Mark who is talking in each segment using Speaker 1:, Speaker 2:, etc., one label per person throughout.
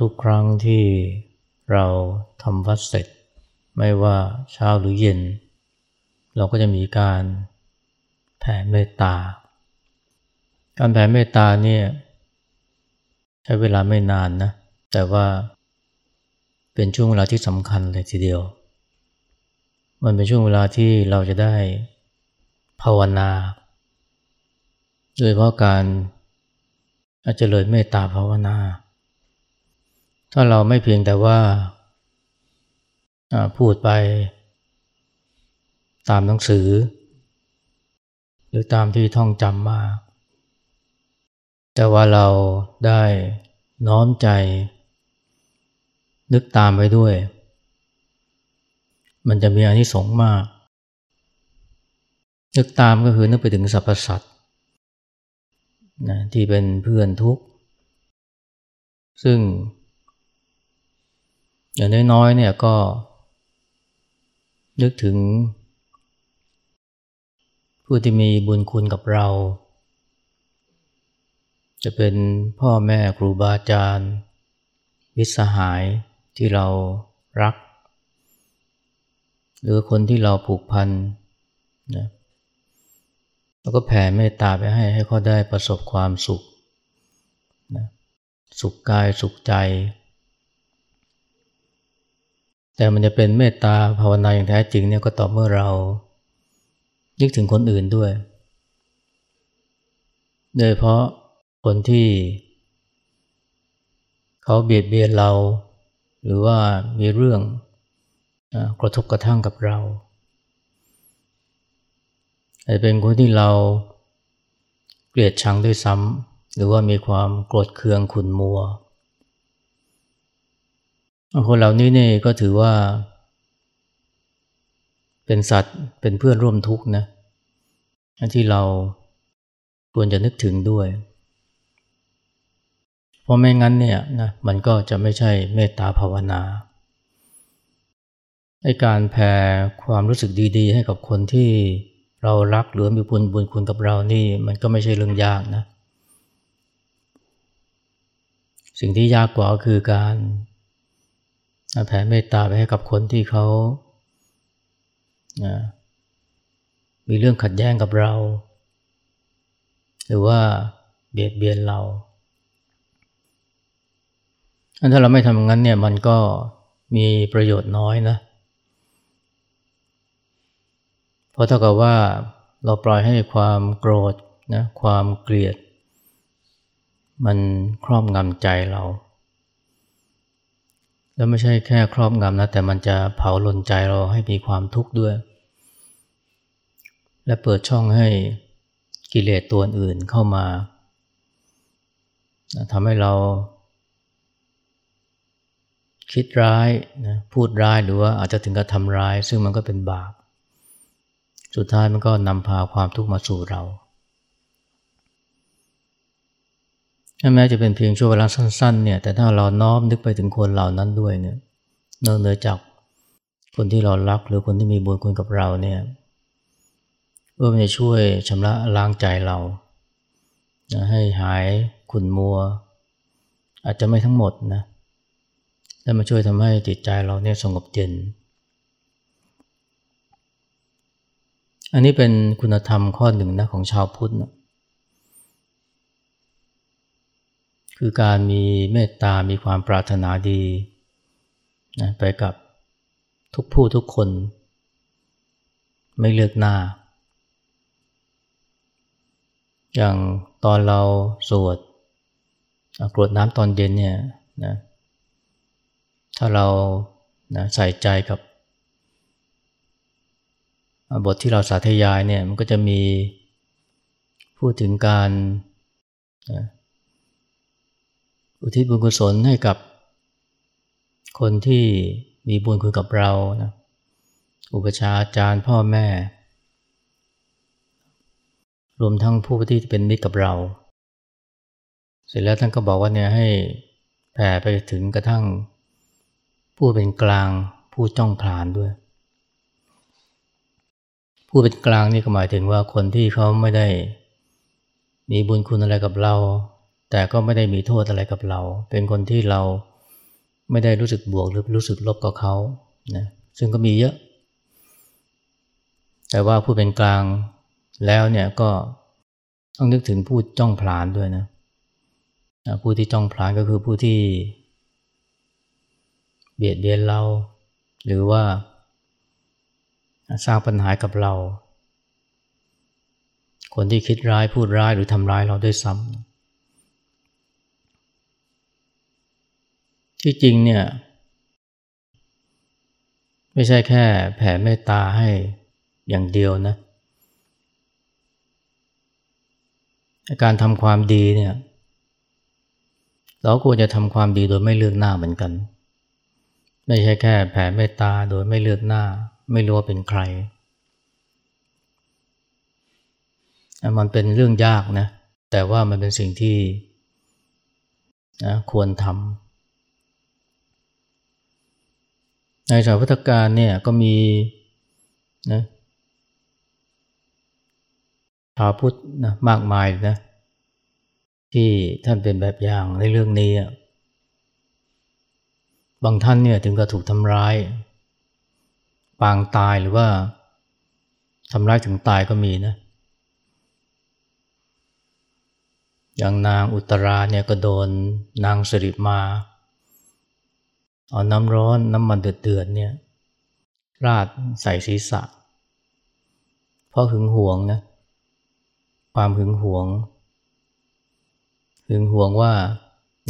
Speaker 1: ทุกครั้งที่เราทำวัดเสร็จ ไม่ว่าเช้าหรือเย็น เราก็จะมีการแผ่เมตตา การแผ่เมตตาเนี่ยใช้เวลาไม่นานนะ แต่ว่าเป็นช่วงเวลาที่สำคัญเลยทีเดียว มันเป็นช่วงเวลาที่เราจะได้ภาวนา โดยเพราะการอาจจะเลยเมตตาภาวนา ถ้าเราไม่เพียงแต่ว่าพูดไปตามหนังสือ หรือตามที่ท่องจำมา แต่ว่าเราได้น้อมใจ นึกตามไปด้วย มันจะมีอนิสงส์มาก นึกตามก็คือนึกไปถึงสรรพสัตว์นะที่เป็นเพื่อนทุกข์ ซึ่ง อย่างน้อยๆเนี่ยก็ นึกถึง ผู้ที่มีบุญคุณกับเรา จะเป็นพ่อแม่ครูบาอาจารย์มิตรสหายที่เรารัก หรือคนที่เราผูกพันนะแล้วก็แผ่เมตตาไปให้ให้เขาได้ประสบความสุขนะสุขกายสุขใจ แต่มันจะเป็นเมตตาภาวนาอย่างแท้จริงเนี่ยก็ต่อเมื่อเรายึกถึงคนอื่นด้วย โดยเพราะคนที่ เขาเบียดเบียนเรา หรือว่ามีเรื่องกระทบกระทั่งกับเราอาจเป็นคนที่เราเกลียดชังด้วยซ้ำหรือว่ามีความโกรธเคืองขุนมัว คนเหล่านี้นี่ก็ถือว่า เป็นสัตว์เป็นเพื่อนร่วมทุกข์นะที่เราควรจะนึกถึงด้วย เพราะไม่งั้นเนี่ยนะมันก็จะไม่ใช่เมตตาภาวนาให้การแผ่ความรู้สึกดีๆ ให้กับคนที่เรารักหรือมีบุญบุญคุณกับเรานี่มันก็ไม่ใช่เรื่องยากนะ สิ่งที่ยากกว่าก็คือการ แผ่เมตตาไปให้กับคนที่เขานะมีเรื่องขัดแย้งกับเรา หรือว่าเบียดเบียนเราถ้าเราไม่ทำอย่างนั้นเนี่ยมันก็มีประโยชน์น้อยนะ เพราะเท่ากับว่าเราปล่อยให้ความโกรธนะความเกลียด มันครอบงำใจเรา แล้วไม่ใช่แค่ครอบงำนะ แต่มันจะเผาลนใจเราให้มีความทุกข์ด้วย และเปิดช่องให้กิเลสตัวอื่นเข้ามาทำให้เรา คิดร้ายนะพูดร้ายหรือว่าอาจจะถึงกับทำร้าย ซึ่งมันก็เป็นบาป สุดท้ายมันก็นำพาความทุกข์มาสู่เรา แม้จะเป็นเพียงช่วงเวลาสั้นๆเนี่ยแต่ถ้าเราน้อมนึกไปถึงคนเหล่านั้นด้วยเนี่ยนอกเหนือจากคนที่เรารักหรือคนที่มีบุญคุณกับเราเนี่ยเพื่อมันจะช่วยชำระล้างใจเรา ให้หายขุ่นมัว อาจจะไม่ทั้งหมดนะแต่มาช่วยทำให้จิตใจเราเนี่ยสงบเย็น อันนี้เป็นคุณธรรมข้อหนึ่งนะของชาวพุทธนะ คือการมีเมตตา มีความปรารถนาดีนะไปกับทุกผู้ทุกคน ไม่เลือกหน้า อย่างตอนเราสวดกรวดน้ำตอนเย็นเนี่ยนะถ้าเรานะใส่ใจกับบทที่เราสาธยายเนี่ยมันก็จะมีพูดถึงการ อุทิศบุญกุศลให้กับคนที่มีบุญคุณกับเรานะอุปชาอาจารย์พ่อแม่ รวมทั้งผู้ที่เป็นมิตรกับเรา เสร็จแล้วท่านก็บอกว่าเนี่ยให้แผ่ไปถึงกระทั่งผู้เป็นกลางผู้จ้องผลานด้วย ผู้เป็นกลางนี่ก็หมายถึงว่าคนที่เขาไม่ได้มีบุญคุณอะไรกับเรา แต่ก็ไม่ได้มีโทษอะไรกับเรา เป็นคนที่เราไม่ได้รู้สึกบวกหรือรู้สึกลบกับเขานะซึ่งก็มีเยอะ แต่ว่าผู้เป็นกลางแล้วเนี่ยก็ต้องนึกถึงผู้จ้องผลานด้วยนะผู้ที่จ้องผลานก็คือผู้ที่ เบียดเบียนเรา หรือว่าสร้างปัญหากับเรา คนที่คิดร้ายพูดร้ายหรือทำร้ายเราด้วยซ้ำ ที่จริงเนี่ย ไม่ใช่แค่แผ่เมตตาให้อย่างเดียวนะการทำความดีเนี่ย เราควรจะทำความดีโดยไม่เลือกหน้าเหมือนกัน ไม่ใช่แค่แผ่เมตตาโดยไม่เลือกหน้า ไม่รู้ว่าเป็นใครมันเป็นเรื่องยากนะ แต่ว่ามันเป็นสิ่งที่นะควรทำ ในสายพุทธการเนี่ยก็มีนะชาวพุทธนะมากมายนะที่ท่านเป็นแบบอย่างในเรื่องนี้ บางท่านเนี่ยถึงกับถูกทำร้าย ปางตายหรือว่าทำร้ายถึงตายก็มีนะ อย่างนางอุตราเนี่ยก็โดนนางสิริมา เอาน้ำร้อนน้ำมันเดือดๆเนี่ยราดใส่ศีรษะ เพราะหึงหวงนะ ความหึงหวง หึงหวงว่า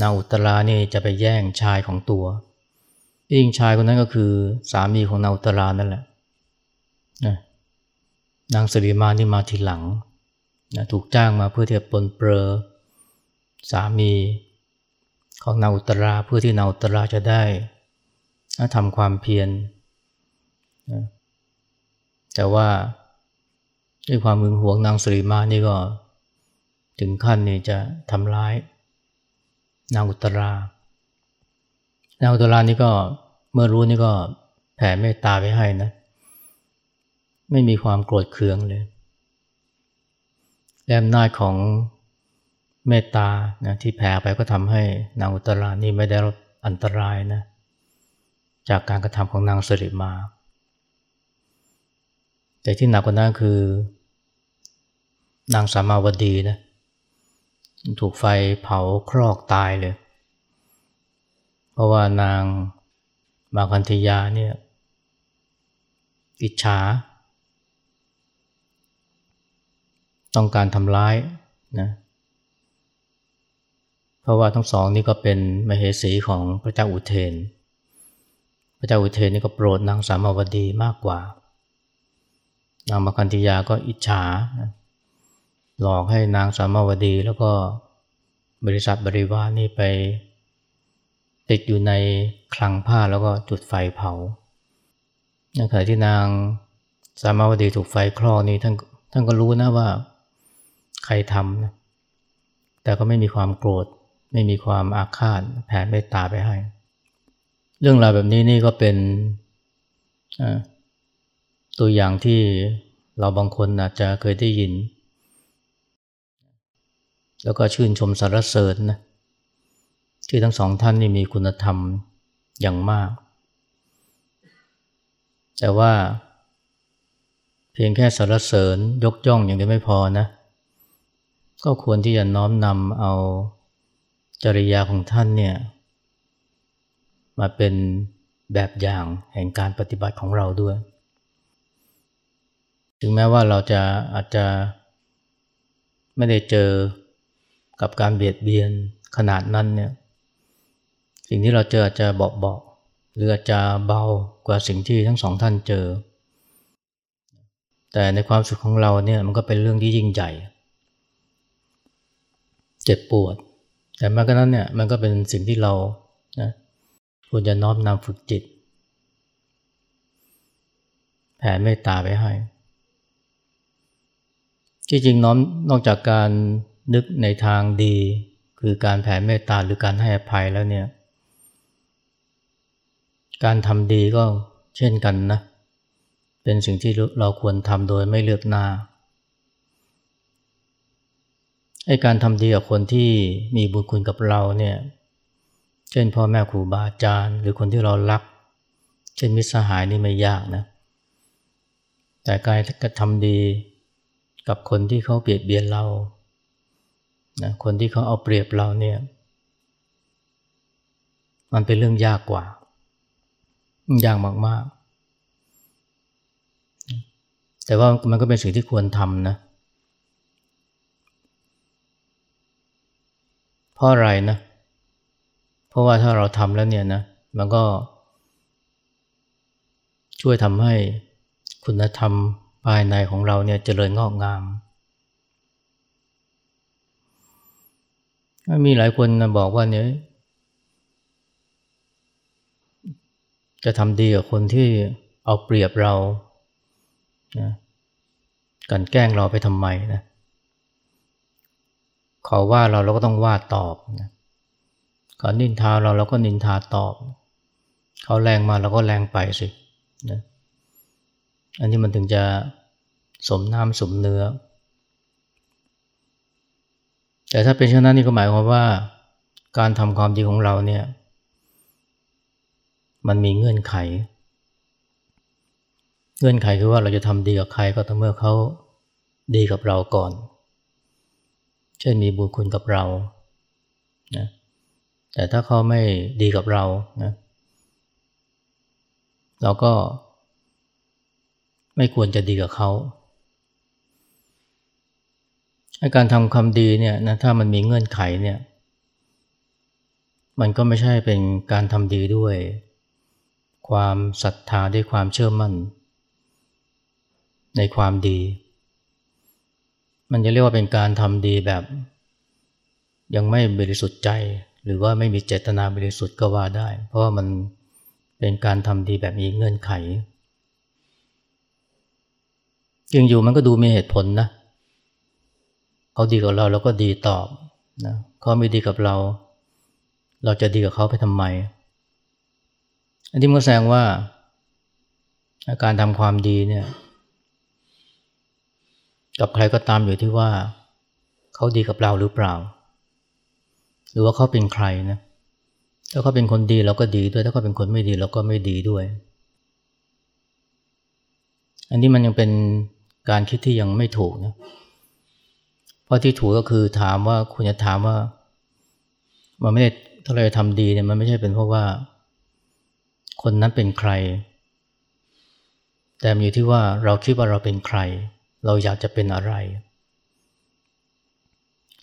Speaker 1: นางอุตรานี่จะไปแย่งชายของตัวยิ่งชายคนนั้นก็คือสามีของนางอุตรานั่นแหละนะนางสริมานี่มาทีหลังนะถูกจ้างมาเพื่อที่จะปนเปื้อสามีของนางอุตราเพื่อที่นางอุตราจะได้ ทำความเพียรนะแต่ว่าด้วยความมึงหวงนางสิริมานี่ก็ถึงขั้นนี่จะทำร้าย นางอุตรานางอุตรานี่ก็เมื่อรู้นี่ก็แผ่เมตตาไปให้นะ ไม่มีความโกรธเคืองเลยแรมนาจของเมตตานะที่แผ่ไปก็ทำให้นางอุตรานี่ไม่ได้รับอันตรายนะ จากการกระทำของนางสิริมา แต่ที่หนักกว่านั้นคือ นางสามาวดีนะถูกไฟเผาครอกตายเลย เพราะว่านางมาคันธยาเนี่ยอิจฉา ต้องการทำร้ายนะเพราะว่าทั้งสองนี่ก็เป็นมเหสีของพระเจ้าอุเทนพ ระเจ้าอุเทนนี่ก็โปรดนางสามาวดีมากกว่านางมาคันธยาก็อิจฉา หลอกให้นางสามาวดีแล้วก็บริษัทบริวารนี่ไป ติดอยู่ในคลังผ้าแล้วก็จุดไฟเผาในขณะที่นางสามาวดีถูกไฟคลอกนี่ท่านท่านก็รู้นะว่าใครทำนะแต่ก็ไม่มีความโกรธ ไม่มีความอาฆาตแผ่เมตตาไปให้ เรื่องราวแบบนี้นี่ก็เป็นตัวอย่างที่เราบางคนอาจจะเคยได้ยิน แล้วก็ชื่นชมสรรเสริญนะที่ทั้งสองท่านนี่มีคุณธรรมอย่างมาก แต่ว่าเพียงแค่สรรเสริญยกย่องอย่างเดียวไม่พอนะ ก็ควรที่จะน้อมนำเอาจริยาของท่านเนี่ย มาเป็นแบบอย่างแห่งการปฏิบัติของเราด้วย ถึงแม้ว่าเราจะอาจจะไม่ได้เจอกับการเบียดเบียนขนาดนั้นเนี่ย สิ่งที่เราเจออาจจะเบาๆหรืออาจจะเบากว่าสิ่งที่ทั้งสองท่านเจอ แต่ในความสุขของเราเนี่ยมันก็เป็นเรื่องที่ยิ่งใหญ่ เจ็บปวด แต่แม้กระนั้นเนี่ยมันก็เป็นสิ่งที่เรานะ ควรจะน้อมนำฝึกจิต แผ่เมตตาไปให้ ที่จริงน้อมนอกจากการนึกในทางดี คือการแผ่เมตตาหรือการให้อภัยแล้วเนี่ย การทำดีก็เช่นกันนะ เป็นสิ่งที่เราควรทำโดยไม่เลือกหน้าไอ้การทำดีกับคนที่มีบุญคุณกับเราเนี่ย เช่นพ่อแม่ครูบาอาจารย์ หรือคนที่เรารัก เช่นมิตรสหายนี่ไม่ยากนะ แต่การกระทำดีกับคนที่เขาเบียดเบียนเรานะคนที่เขาเอาเปรียบเราเนี่ยมันเป็นเรื่องยากกว่า ยากมากๆ แต่ว่ามันก็เป็นสิ่งที่ควรทำนะเพราะอะไรนะเพราะว่าถ้าเราทำแล้วเนี่ยนะมันก็ ช่วยทำให้คุณธรรมภายในของเราเนี่ยเจริญงอกงาม มีหลายคนนะบอกว่าเนี่ยจะทำดีกับคนที่เอาเปรียบเรานะกันแกล้งเราไปทำไมนะเขาว่าเราเราก็ต้องว่าตอบนะ เขานินทาเราเราก็นินทาตอบ เขาแรงมาเราก็แรงไปสินะอันนี้มันถึงจะสมน้ำสมเนื้อ แต่ถ้าเป็นเช่นนั้นนี่ก็หมายความว่าการทำความดีของเราเนี่ย มันมีเงื่อนไข เงื่อนไขคือว่าเราจะทำดีกับใครก็ต่อเมื่อเขาดีกับเราก่อน เช่นมีบุญคุณกับเรานะ แต่ถ้าเขาไม่ดีกับเรานะเราก็ไม่ควรจะดีกับเขาการทำความดีเนี่ยนะถ้ามันมีเงื่อนไขเนี่ย มันก็ไม่ใช่เป็นการทำดีด้วย ความศรัทธาด้วยความเชื่อมั่น ในความดี มันจะเรียกว่าเป็นการทำดีแบบ ยังไม่บริสุทธิ์ใจ หรือว่าไม่มีเจตนาบริสุทธิ์ก็ว่าได้ เพราะว่ามันเป็นการทำดีแบบมีเงื่อนไขยังอยู่มันก็ดูมีเหตุผลนะเขาดีกับเราเราก็ดีตอบนะเขาไม่ดีกับเรา เราจะดีกับเขาไปทำไม อันนี้มันแสดงว่าการทำความดีเนี่ย กับใครก็ตามอยู่ที่ว่า เขาดีกับเราหรือเปล่า หรือว่าเขาเป็นใครนะถ้าเขาเป็นคนดีเราก็ดีด้วย ถ้าเขาเป็นคนไม่ดีเราก็ไม่ดีด้วย อันนี้มันยังเป็นการคิดที่ยังไม่ถูกนะเพราะที่ถูกก็คือถามว่าคุณจะถามว่า มันไม่ได้ถ้าเราทำดีเนี่ยมันไม่ใช่เป็นเพราะว่า คนนั้นเป็นใคร แต่อยู่ที่ว่าเราคิดว่าเราเป็นใคร เราอยากจะเป็นอะไร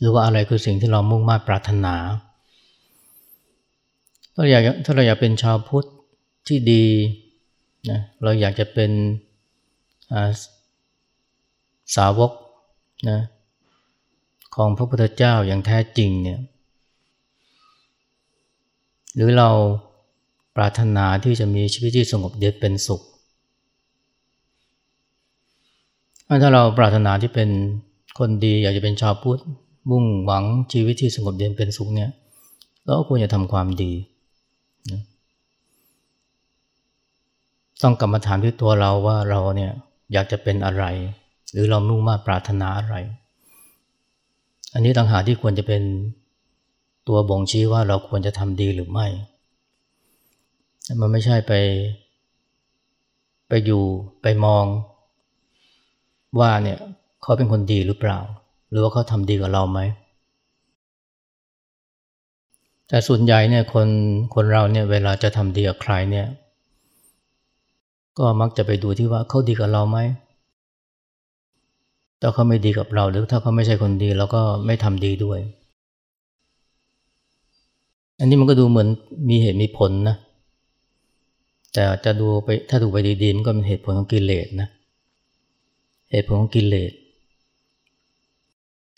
Speaker 1: หรือว่าอะไรคือสิ่งที่เรามุ่งมา่ปรารถนาถ้าเราอยากถ้าเราอยากเป็นชาวพุทธที่ดีนะเราอยากจะเป็นสาวกนะของพระพุทธเจ้าอย่างแท้จริงเนี่ยหรือเราปรารถนาที่จะมีชีวิตที่สงบเย็นเป็นสุข ถ้าเราปรารถนาที่เป็นคนดีอยากจะเป็นชาวพุทธ มุ่งหวังชีวิตที่สงบเย็นเป็นสุขเนี่ยเราก็ควรจะทำความดีนะต้องกลับมาถามที่ตัวเราว่าเราเนี่ยอยากจะเป็นอะไร หรือเรามุ่งมาปรารถนาอะไร อันนี้ต่างหากที่ควรจะเป็นตัวบ่งชี้ว่าเราควรจะทำดีหรือไม่ มันไม่ใช่ไป ไปอยู่ไปมอง ว่าเนี่ยเขาเป็นคนดีหรือเปล่า หรือว่าเขาทำดีกับเราไหม แต่ส่วนใหญ่เนี่ยคนคนเราเนี่ยเวลาจะทำดีกับใครเนี่ย ก็มักจะไปดูที่ว่าเขาดีกับเราไหมถ้าเขาไม่ดีกับเราหรือถ้าเขาไม่ใช่คนดีเราก็ไม่ทำดีด้วย อันนี้มันก็ดูเหมือนมีเหตุมีผลนะ แต่จะดูไปถ้าดูไปดีๆมันก็เป็นเหตุผลของกิเลสนะ เหตุผลของกิเลส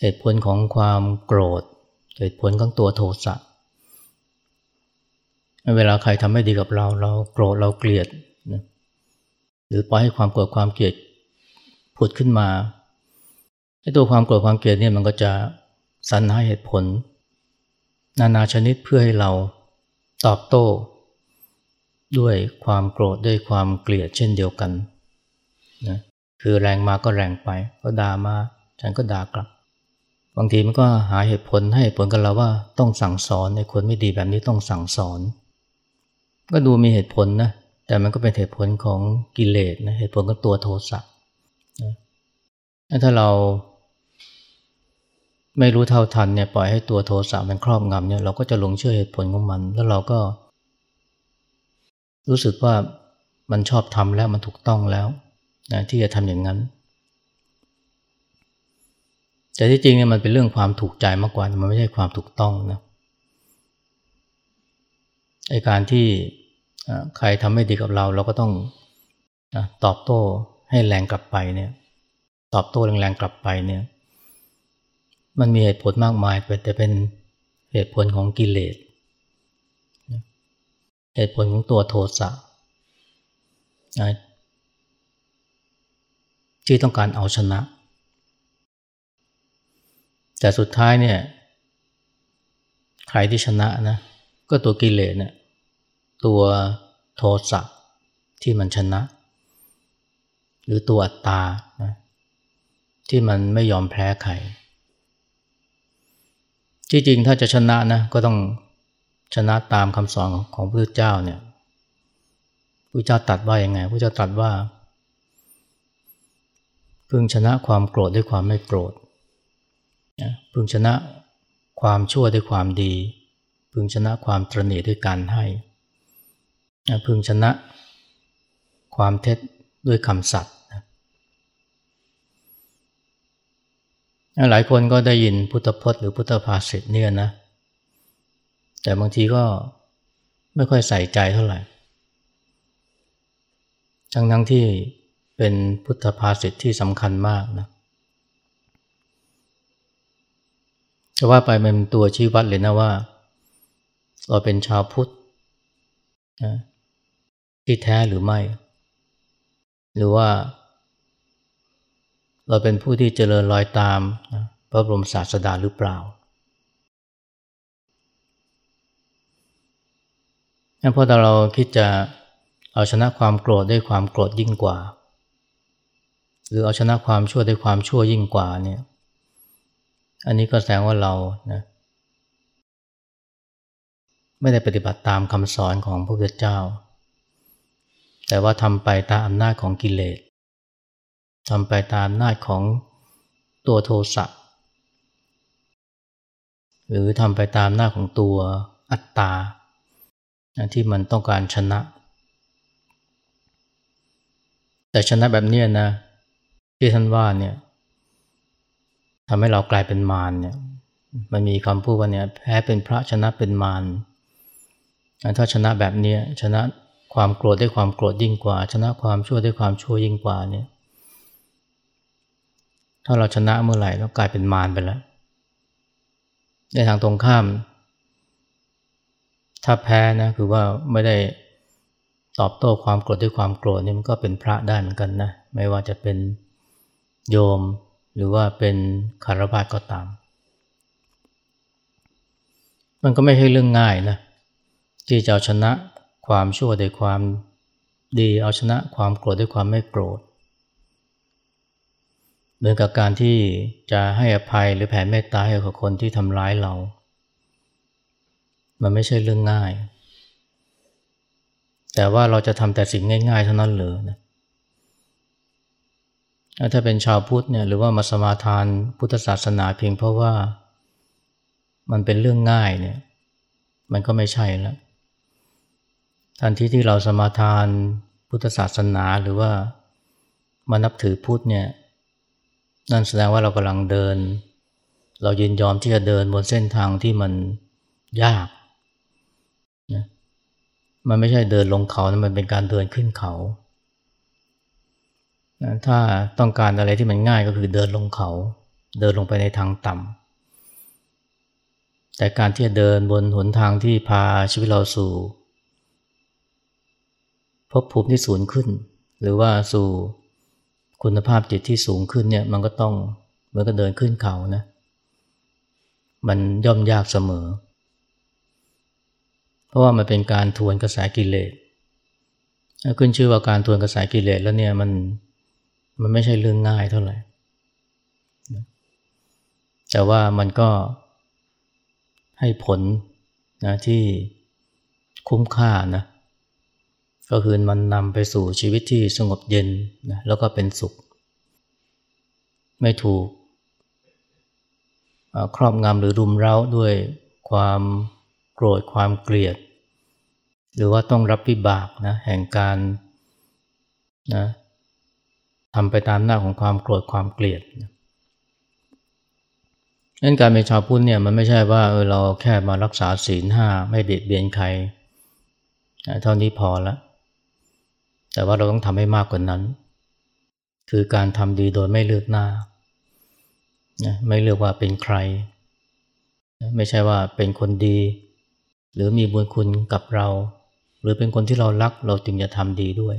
Speaker 1: เหตุผลของความโกรธ เหตุผลของตัวโทสะเวลาใครทำไม่ดีกับเราเราโกรธเราเกลียดนะหรือปล่อยให้ความโกรธความเกลียดผุดขึ้นมาไอ้ตัวความโกรธความเกลียดเนี่ยมันก็จะสรรหาเหตุผล นานาชนิดเพื่อให้เราตอบโต้ ด้วยความโกรธด้วยความเกลียดเช่นเดียวกันนะคือแรงมาก็แรงไป ก็ด่ามาฉันก็ด่ากลับ บางทีมันก็หาเหตุผลให้เหตุผลกับเราว่าต้องสั่งสอนในคนไม่ดีแบบนี้ต้องสั่งสอน ก็ดูมีเหตุผลนะ แต่มันก็เป็นเหตุผลของกิเลสนะเหตุผลของตัวโทสะถ้าเราไม่รู้เท่าทันเนี่ยปล่อยให้ตัวโทสะมันครอบงำเนี่ยเราก็จะหลงเชื่อเหตุผลของมัน แล้วเราก็ รู้สึกว่ามันชอบทำแล้วมันถูกต้องแล้วนะที่จะทำอย่างนั้น แต่ที่จริงเนี่ยมันเป็นเรื่องความถูกใจมากกว่า มันไม่ใช่ความถูกต้องนะไอการที่ใครทำไม่ดีกับเรา เราก็ต้องตอบโต้ให้แรงกลับไปเนี่ย ตอบโต้แรงๆกลับไปเนี่ย มันมีเหตุผลมากมายแต่เป็นเหตุผลของกิเลสเหตุผลของตัวโทสะที่ต้องการเอาชนะ แต่สุดท้ายเนี่ยใครที่ชนะนะก็ตัวกิเลสเนี่ยตัวโทสะที่มันชนะ หรือตัวอัตตานะที่มันไม่ยอมแพ้ใครที่จริงถ้าจะชนะนะก็ต้องชนะตามคำสอนของพระพุทธเจ้าเนี่ยพระเจ้าตัดว่าย่างไงพระเจ้าตัดว่า พึงชนะความโกรธด้วยความไม่โกรธ พึงชนะความชั่วด้วยความดี พึงชนะความตรณีด้วยการให้พึงชนะความเท็จด้วยคำสัตย์หลายคนก็ได้ยินพุทธพจน์หรือพุทธภาษิตเนี่ยนะ แต่บางทีก็ไม่ค่อยใส่ใจเท่าไหร่ ทั้งทั้งที่เป็นพุทธภาษิตที่สำคัญมากนะ จะว่าไปมันเป็นตัวชี้วัดเลยนะว่า เราเป็นชาวพุทธนะที่แท้หรือไม่ หรือว่า เราเป็นผู้ที่เจริญรอยตามพระบรมศาสดาหรือเปล่าเพราะถ้าเราคิดจะเอาชนะความโกรธด้วยความโกรธยิ่งกว่า หรือเอาชนะความชั่วด้วยความชั่วยิ่งกว่าเนี่ย อันนี้ก็แสดงว่าเรานะไม่ได้ปฏิบัติตามคำสอนของพระพุทธเจ้า แต่ว่าทำไปตามอำนาจของกิเลสทำไปตามอำนาจของตัวโทสะหรือทำไปตามหน้าของตัวอัตตาที่มันต้องการชนะ แต่ชนะแบบนี้นะที่ท่านว่าเนี่ย ทำให้เรากลายเป็นมารเนี่ยมันมีคำพูดว่าเนี่ยแพ้เป็นพระชนะเป็นมารถ้าชนะแบบนี้ชนะความโกรธด้วยความโกรธยิ่งกว่า ชนะความชั่วด้วยความชั่วยิ่งกว่าเนี่ยถ้าเราชนะเมื่อไหร่เรากลายเป็นมารไปแล้ว ในทางตรงข้าม ถ้าแพ้นะคือว่าไม่ได้ตอบโต้ความโกรธด้วยความโกรธนี่มันก็เป็นพระได้เหมือนกันนะไม่ว่าจะเป็นโยม หรือว่าเป็นคารวะก็ตาม มันก็ไม่ใช่เรื่องง่ายนะที่จะเอาชนะความชั่วด้วยความดีเอาชนะความโกรธด้วยความไม่โกรธ เหมือนกับการที่จะให้อภัยหรือแผ่เมตตาให้กับคนที่ทำร้ายเรา มันไม่ใช่เรื่องง่าย แต่ว่าเราจะทำแต่สิ่งง่ายๆเท่านั้นเลยนะ ถ้าเป็นชาวพุทธเนี่ยหรือว่ามาสมาทานพุทธศาสนาเพียงเพราะว่ามันเป็นเรื่องง่ายเนี่ยมันก็ไม่ใช่แล้วทันทีที่เราสมาทานพุทธศาสนาหรือว่ามานับถือพุทธเนี่ยนั่นแสดงว่าเรากำลังเดิน เรายินยอมที่จะเดินบนเส้นทางที่มันยากนะมันไม่ใช่เดินลงเขานะมันเป็นการเดินขึ้นเขา นะถ้าต้องการอะไรที่มันง่ายก็คือเดินลงเขา เดินลงไปในทางต่ำแต่การที่จะเดินบนหนทางที่พาชีวิตเราสู่พบภูมิที่สูงขึ้น หรือว่าสู่คุณภาพจิตที่สูงขึ้นเนี่ยมันก็ต้องเหมือนกับเดินขึ้นเขานะมันย่อมยากเสมอ เพราะว่ามันเป็นการทวนกระแสกิเลสขึ้นชื่อว่าการทวนกระแสกิเลสแล้วเนี่ยมัน มันไม่ใช่เรื่องง่ายเท่าไหร่ แต่ว่ามันก็ให้ผลนะที่คุ้มค่านะ ก็คือมันนำไปสู่ชีวิตที่สงบเย็นนะแล้วก็เป็นสุข ไม่ถูกครอบงำหรือรุมเร้าด้วยความโกรธความเกลียด หรือว่าต้องรับวิบากนะแห่งการนะ ทำไปตามหน้าของความโกรธความเกลียดนะนั้นการเป็นชาวพุทธเนี่ยมันไม่ใช่ว่าเออเราแค่มารักษาศีลห้าไม่เบียดเบียนใคร เท่านี้พอละแต่ว่าเราต้องทำให้มากกว่านั้น คือการทำดีโดยไม่เลือกหน้านะไม่เลือกว่าเป็นใคร ไม่ใช่ว่าเป็นคนดี หรือมีบุญคุณกับเรา หรือเป็นคนที่เรารักเราจึงจะทำดีด้วย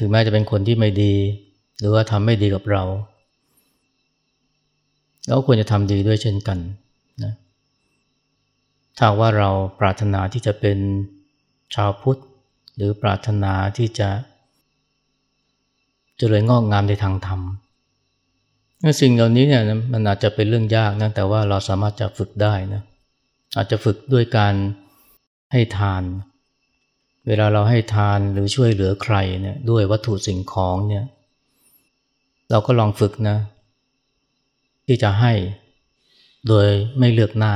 Speaker 1: ถึงแม้จะเป็นคนที่ไม่ดี หรือว่าทำไม่ดีกับเรา เราควรจะทำดีด้วยเช่นกันนะถ้าว่าเราปรารถนาที่จะเป็นชาวพุทธ หรือปรารถนาที่จะเจริญงอกงามในทางธรรมสิ่งเหล่านี้เนี่ยมันอาจจะเป็นเรื่องยากนะแต่ว่าเราสามารถจะฝึกได้นะอาจจะฝึกด้วยการให้ทาน เวลาเราให้ทานหรือช่วยเหลือใครเนี่ยด้วยวัตถุสิ่งของเนี่ยเราก็ลองฝึกนะ ที่จะให้โดยไม่เลือกหน้า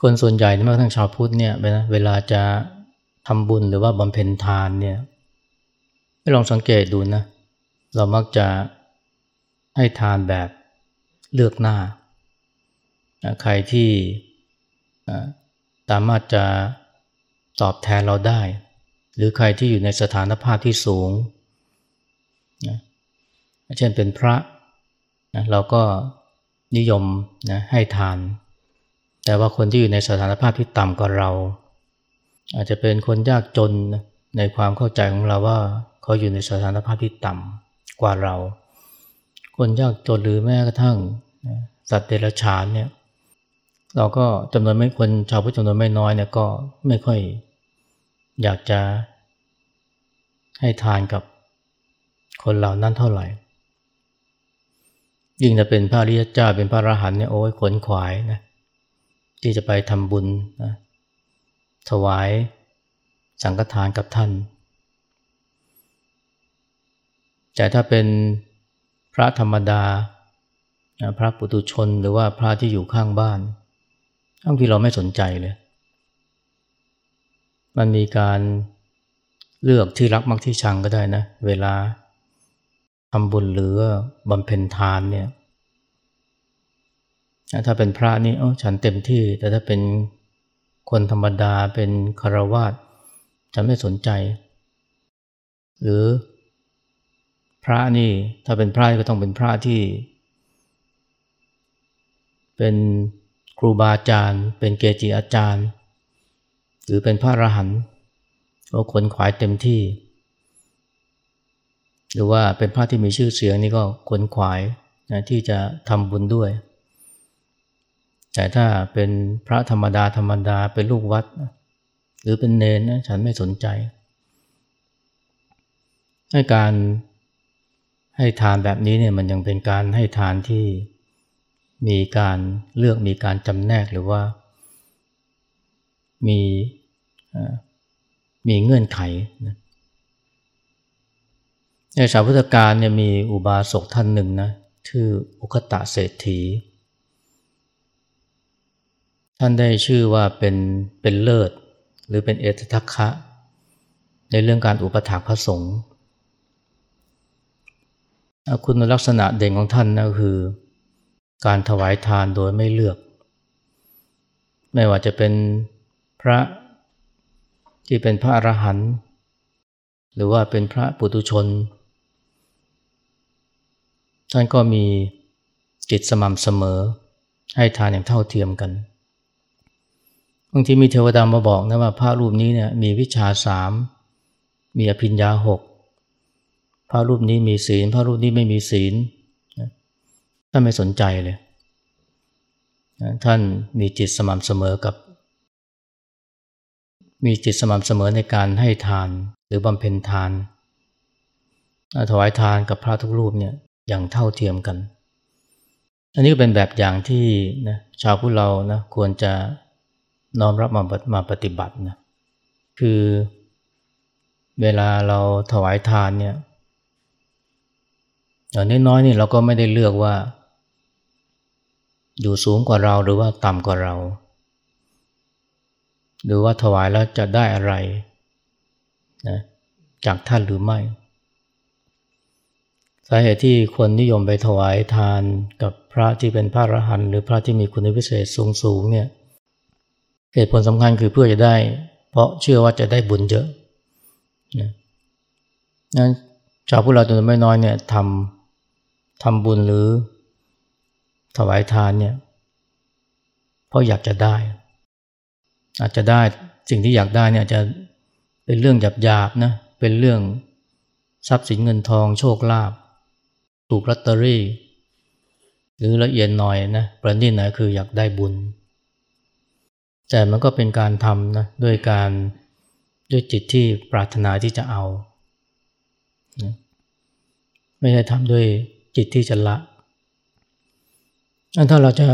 Speaker 1: คนส่วนใหญ่ไม่ว่าทั้งชาวพุทธเนี่ยเวลาจะทำบุญหรือว่าบำเพ็ญทานเนี่ยให้ลองสังเกตดูนะ เรามักจะให้ทานแบบเลือกหน้า ใครที่สามารถจะ ตอบแทนเราได้ หรือใครที่อยู่ในสถานภาพที่สูงนะเช่นเป็นพระนะเราก็นิยมนะให้ทาน แต่ว่าคนที่อยู่ในสถานภาพที่ต่ำกว่าเรา อาจจะเป็นคนยากจนในความเข้าใจของเราว่าเขาอยู่ในสถานภาพที่ต่ำกว่าเรา คนยากจนหรือแม้กระทั่งสัตว์เดรัจฉานเนี่ยเราก็จำนวนไม่คนชาวพุทธจำนวนไม่น้อยเนี่ยก็ไม่ค่อย อยากจะให้ทานกับคนเหล่านั้นเท่าไหร่ ยิ่งจะเป็นพระริยเจ้าเป็นพระอรหันต์เนี่ยโอ้ยขนขวายนะที่จะไปทำบุญนะถวายสังฆทานกับท่าน แต่ถ้าเป็นพระธรรมดา พระปุตุชนหรือว่าพระที่อยู่ข้างบ้านบางทีเราไม่สนใจเลย มันมีการเลือกที่รักมักที่ชังก็ได้นะ เวลาทำบุญหรือบำเพ็ญทานเนี่ย ถ้าเป็นพระนี่อ๋อฉันเต็มที่ แต่ถ้าเป็นคนธรรมดาเป็นคารวาสฉันไม่สนใจ หรือพระนี่ถ้าเป็นพระก็ต้องเป็นพระที่ เป็นครูบาอาจารย์ เป็นเกจิอาจารย์ หรือเป็นพระอรหันต์ก็ขนขวายเต็มที่ หรือว่าเป็นพระที่มีชื่อเสียงนี่ก็ขนขวายนะที่จะทำบุญด้วย แต่ถ้าเป็นพระธรรมดาธรรมดาเป็นลูกวัด หรือเป็นเนนนะฉันไม่สนใจให้การให้ทานแบบนี้เนี่ยมันยังเป็นการให้ทานที่มีการเลือกมีการจำแนกหรือว่า มี มีเงื่อนไขนะในสาวพุทธการเนี่ยมีอุบาสกท่านหนึ่งนะชื่ออุคตะเศรษฐี ท่านได้ชื่อว่าเป็นเป็นเลิศ หรือเป็นเอตทัคคะ ในเรื่องการอุปถัมภ์พระสงฆ์คุณลักษณะเด่นของท่านนะคือ การถวายทานโดยไม่เลือก ไม่ว่าจะเป็นพระ ที่เป็นพระอรหันต์หรือว่าเป็นพระปุตุชน ท่านก็มีจิตสม่ำเสมอ ให้ทานอย่างเท่าเทียมกันบางทีมีเทวดามาบอกนะว่าพระรูปนี้เนี่ยมีวิชาสามมีอภิญญาหกพระรูปนี้มีศีล พระรูปนี้ไม่มีศีลท่านไม่สนใจเลย ท่านมีจิตสม่ำเสมอกับ มีจิตสม่ำเสมอในการให้ทานหรือบำเพ็ญทาน ถวายทานกับพระทุกรูปเนี่ยอย่างเท่าเทียมกัน อันนี้ก็เป็นแบบอย่างที่นะชาวพุทธเรานะควรจะน้อมรับมามาปฏิบัตินะคือเวลาเราถวายทานเนี่ยอย่างน้อยๆนี่เราก็ไม่ได้เลือกว่า อยู่สูงกว่าเราหรือว่าต่ำกว่าเรา หรือว่าถวายแล้วจะได้อะไรนะจากท่านหรือไม่ สาเหตุที่คนนิยมไปถวายทานกับพระที่เป็นพระอรหันต์หรือพระที่มีคุณวิเศษสูงสูงเนี่ยเหตุผลสำคัญคือเพื่อจะได้ เพราะเชื่อว่าจะได้บุญเยอะนะนั้นชาวพุทธเราตัวไม่น้อยเนี่ยทำทำบุญหรือถวายทานเนี่ยเพราะอยากจะได้ อาจจะได้สิ่งที่อยากได้เนี่ยจะเป็นเรื่องหยาบๆนะเป็นเรื่องทรัพย์สินเงินทองโชคลาภถูกลอตเตอรี่ หรือละเอียดหน่อยนะประเด็นไหนคืออยากได้บุญ แต่มันก็เป็นการทำนะด้วยการด้วยจิตที่ปรารถนาที่จะเอานะไม่ใช่ทำด้วยจิตที่จะละ ถ้าเราจะ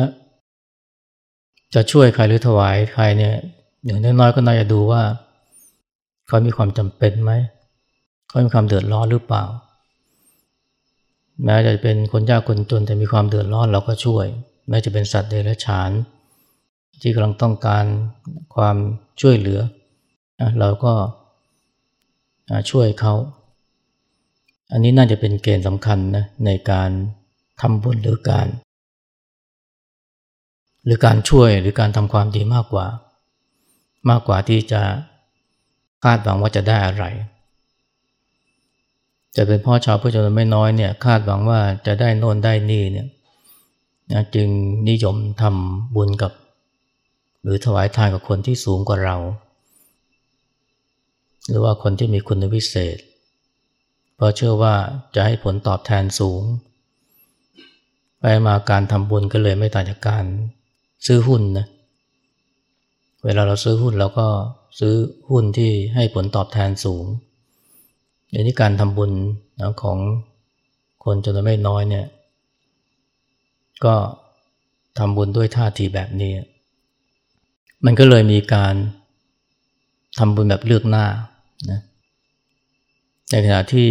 Speaker 1: จะช่วยใครหรือถวายใครเนี่ยอย่างน้อยๆก็น่าจะดูว่า เขามีความจำเป็นไหม เขามีความเดือดร้อนหรือเปล่า แม้จะเป็นคนยากคนจนแต่มีความเดือดร้อนเราก็ช่วย แม้จะเป็นสัตว์เดรัจฉาน ที่กำลังต้องการความช่วยเหลือ เราก็ช่วยเขา อันนี้น่าจะเป็นเกณฑ์สำคัญนะในการทำบุญหรือการ หรือการช่วยหรือการทำความดีมากกว่า มากกว่าที่จะคาดหวังว่าจะได้อะไร จะเป็นพ่อชาวพุทธจำนวนไม่น้อยเนี่ยคาดหวังว่าจะได้โน่นได้นี่เนี่ยจึงนิยมทำบุญกับ หรือถวายทานกับคนที่สูงกว่าเรา หรือว่าคนที่มีคุณวิเศษ เพราะเชื่อว่าจะให้ผลตอบแทนสูง ไปมาการทำบุญก็เลยไม่ต่างจากการ ซื้อหุ้นนะเวลาเราซื้อหุ้นเราก็ซื้อหุ้นที่ให้ผลตอบแทนสูงในนี้การทำบุญนะของคนจำนวนไม่น้อยเนี่ยก็ทำบุญด้วยท่าทีแบบนี้ มันก็เลยมีการทำบุญแบบเลือกหน้านะในขณะที่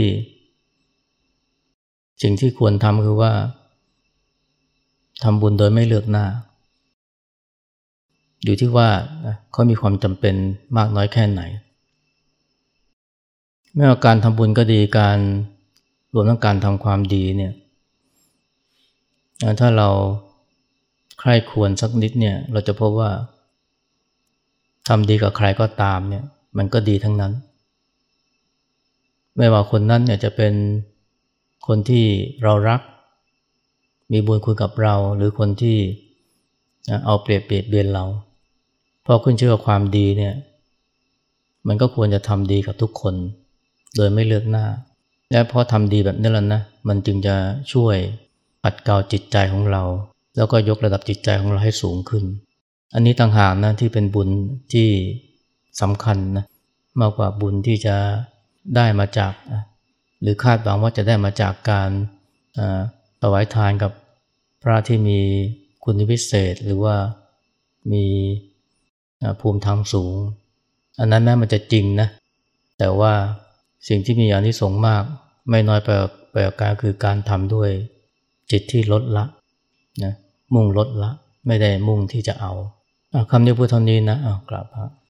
Speaker 1: สิ่งที่ควรทำคือว่าทำบุญโดยไม่เลือกหน้า อยู่ที่ว่าเขามีความจำเป็นมากน้อยแค่ไหน ไม่ว่าการทำบุญก็ดีการรวมทั้งการทำความดีเนี่ยถ้าเราใคร่ควรสักนิดเนี่ยเราจะพบว่าทำดีกับใครก็ตามเนี่ยมันก็ดีทั้งนั้น ไม่ว่าคนนั้นเนี่ยจะเป็นคนที่เรารัก มีบุญคุณกับเรา หรือคนที่เอาเปรียบเปรียบเบียนเรา พอขึ้นชื่อว่าความดีเนี่ยมันก็ควรจะทำดีกับทุกคน โดยไม่เลือกหน้า และพอทำดีแบบนี้แล้วนะมันจึงจะช่วยปัดเกาจิตใจของเรา แล้วก็ยกระดับจิตใจของเราให้สูงขึ้น อันนี้ต่างหากนะที่เป็นบุญที่สำคัญนะมากกว่าบุญที่จะได้มาจาก หรือคาดหวังว่าจะได้มาจากการถวายทานกับพระที่มีคุณพิเศษ หรือว่ามี ภูมิทางสูง อันนั้นแม้มันจะจริงนะ แต่ว่าสิ่งที่มีอย่างที่สงมาก ไม่น้อยไปไปกการคือการทำด้วยจิตที่ลดละนะมุ่งลดละ ไม่ได้มุ่งที่จะเอาคำนี้พูดเท่านี้นะเอากราบพระ